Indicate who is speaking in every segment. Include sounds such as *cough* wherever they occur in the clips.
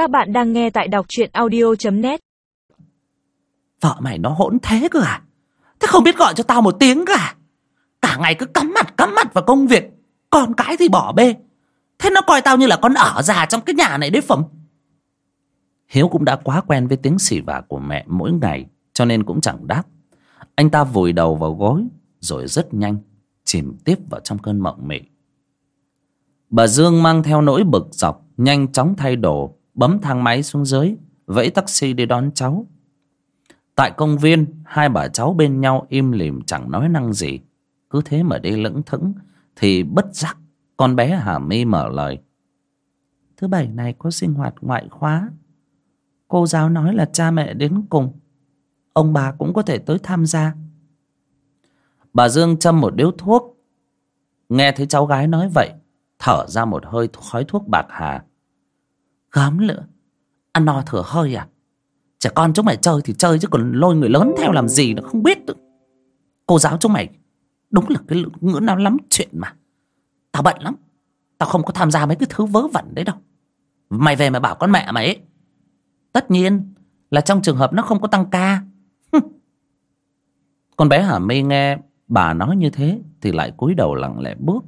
Speaker 1: Các bạn đang nghe tại đọc truyện audio.net
Speaker 2: Vợ mày nó hỗn thế cơ à? Thế không biết gọi cho tao một tiếng cả à? Cả ngày cứ cắm mặt cắm mặt vào công việc. Con cái thì bỏ bê. Thế nó coi tao như là con ở già trong cái nhà này đấy phẩm Hiếu cũng đã quá quen với tiếng xì vả của mẹ mỗi ngày, Cho nên cũng chẳng đáp. Anh ta vùi đầu vào gối, Rồi rất nhanh, Chìm tiếp vào trong cơn mộng mị. Bà Dương mang theo nỗi bực dọc, Nhanh chóng thay đồ. Bấm thang máy xuống dưới, Vẫy taxi đi đón cháu. Tại công viên, Hai bà cháu bên nhau im lìm chẳng nói năng gì. Cứ thế mà đi lững thững, Thì bất giác Con bé Hà mi mở lời. Thứ bảy này có sinh hoạt ngoại khóa. Cô giáo nói là cha mẹ đến cùng. Ông bà cũng có thể tới tham gia. Bà Dương châm một điếu thuốc. Nghe thấy cháu gái nói vậy, Thở ra một hơi khói thuốc bạc hà. Gớm nữa Ăn no thở hơi à? Trẻ con chúng mày chơi thì chơi chứ còn lôi người lớn theo làm gì nó không biết được. Cô giáo chúng mày, Đúng là cái ngữ nào lắm chuyện mà. Tao bận lắm, Tao không có tham gia mấy cái thứ vớ vẩn đấy đâu. Mày về mà bảo con mẹ mày ấy. Tất nhiên là trong trường hợp nó không có tăng ca. Con bé Hà My nghe bà nói như thế Thì lại cúi đầu lặng lẽ bước.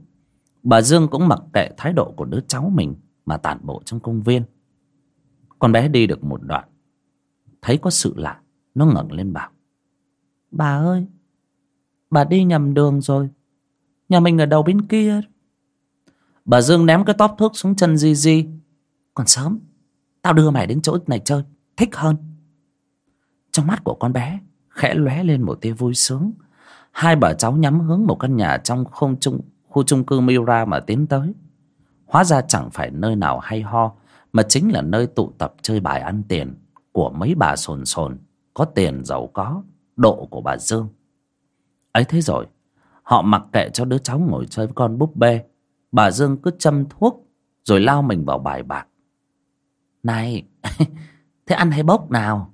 Speaker 2: Bà Dương cũng mặc kệ thái độ của đứa cháu mình. Mà tản bộ trong công viên. Con bé đi được một đoạn Thấy có sự lạ Nó ngẩng lên bảo Bà ơi Bà đi nhầm đường rồi. Nhà mình ở đầu bên kia. Bà Dương ném cái tóp thuốc xuống chân Di Di Còn sớm Tao đưa mày đến chỗ này chơi Thích hơn. Trong mắt của con bé Khẽ lóe lên một tia vui sướng. Hai bà cháu nhắm hướng một căn nhà trong không trung, khu chung cư Mira mà tiến tới. Hóa ra chẳng phải nơi nào hay ho, Mà chính là nơi tụ tập chơi bài ăn tiền Của mấy bà sồn sồn, Có tiền giàu có, Độ của bà Dương. Ấy thế rồi, Họ mặc kệ cho đứa cháu ngồi chơi với con búp bê. Bà Dương cứ châm thuốc, Rồi lao mình vào bài bạc. Này, *laughs* Thế ăn hay bốc nào?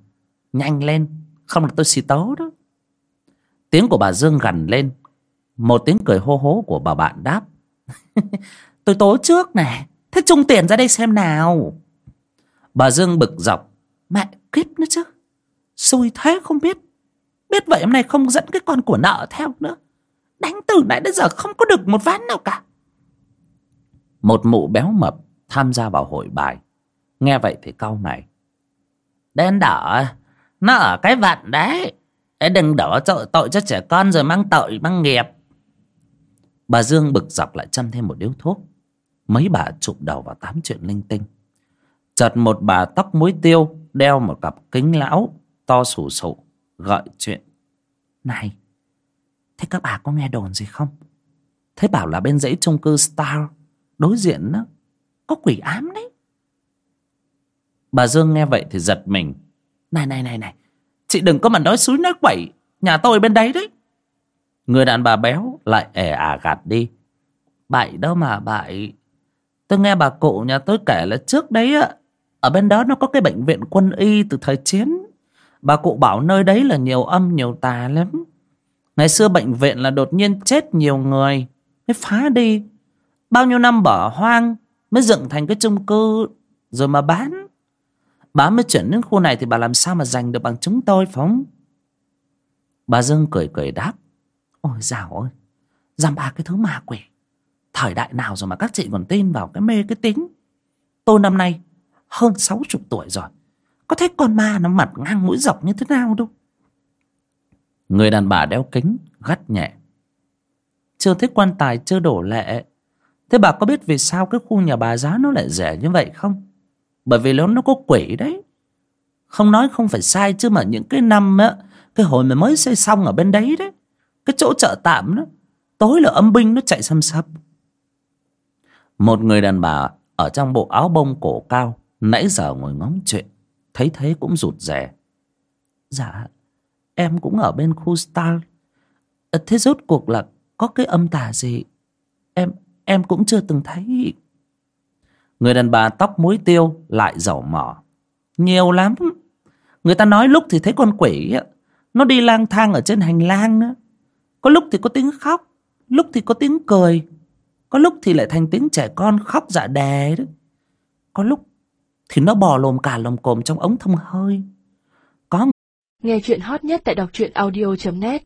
Speaker 2: Nhanh lên, Không là tôi xì tấu đó. Tiếng của bà Dương gằn lên, Một tiếng cười hô hố của bà bạn đáp. *laughs* Tôi tố trước này Thế chung tiền ra đây xem nào. Bà Dương bực dọc. Mẹ kiếp nữa chứ. Xui thế không biết. Biết vậy hôm nay không dẫn cái con của nợ theo nữa. Đánh từ nãy đến giờ không có được một ván nào cả. Một mụ béo mập tham gia vào hội bài. Nghe vậy thì cau mày. Đen đỏ. Nó ở cái vặn đấy. Đừng đổ tội, tội cho trẻ con rồi mang tội mang nghiệp Bà Dương bực dọc lại châm thêm một điếu thuốc. Mấy bà chụp đầu vào tám chuyện linh tinh. Chợt một bà tóc muối tiêu Đeo một cặp kính lão To sủ sụ, Gợi chuyện. Này, Thế các bà có nghe đồn gì không? Thế bảo là bên dãy chung cư Star, Đối diện đó Có quỷ ám đấy. Bà Dương nghe vậy thì giật mình. Này này này này, Chị đừng có mà nói suối nói quẩy Nhà tôi bên đấy đấy. Người đàn bà béo lại ẻ ả gạt đi. Bậy đâu mà, bậy. Tôi nghe bà cụ nhà tôi kể là trước đấy ạ Ở bên đó nó có cái bệnh viện quân y từ thời chiến. Bà cụ bảo nơi đấy là nhiều âm, nhiều tà lắm. Ngày xưa bệnh viện là đột nhiên chết nhiều người, Mới phá đi. Bao nhiêu năm bỏ hoang, Mới dựng thành cái chung cư, Rồi mà bán. Bà mới chuyển đến khu này thì bà làm sao mà giành được bằng chúng tôi phóng Bà Dương cười cười đáp. Ôi dào ơi, Dăm ba cái thứ ma quỷ. Thời đại nào rồi mà các chị còn tin vào cái mê cái tính Tôi năm nay Hơn sáu chục tuổi rồi. Có thấy con ma nó mặt ngang mũi dọc như thế nào đâu? Người đàn bà đeo kính, Gắt nhẹ. Chưa thấy quan tài, chưa đổ lệ. Thế bà có biết vì sao cái khu nhà bà giá nó lại rẻ như vậy không? Bởi vì nó nó có quỷ đấy. Không nói không phải sai chứ mà những cái năm á, cái hồi mà mới xây xong ở bên đấy đấy cái chỗ chợ tạm đó, tối là âm binh nó chạy xăm xăm một người đàn bà ở trong bộ áo bông cổ cao nãy giờ ngồi ngóng chuyện, thấy thế cũng rụt rè dạ em cũng ở bên khu star thế rốt cuộc là có cái âm tà gì em em cũng chưa từng thấy Người đàn bà tóc muối tiêu lại dầu mỏ. Nhiều lắm. Người ta nói lúc thì thấy con quỷ Nó đi lang thang ở trên hành lang. Có lúc thì có tiếng khóc. Lúc thì có tiếng cười. Có lúc thì lại thành tiếng trẻ con khóc dạ đè đấy Có lúc thì nó bò lồm cả lồm cồm trong ống thông hơi có
Speaker 3: Nghe chuyện hot nhất tại đọc truyện audio.net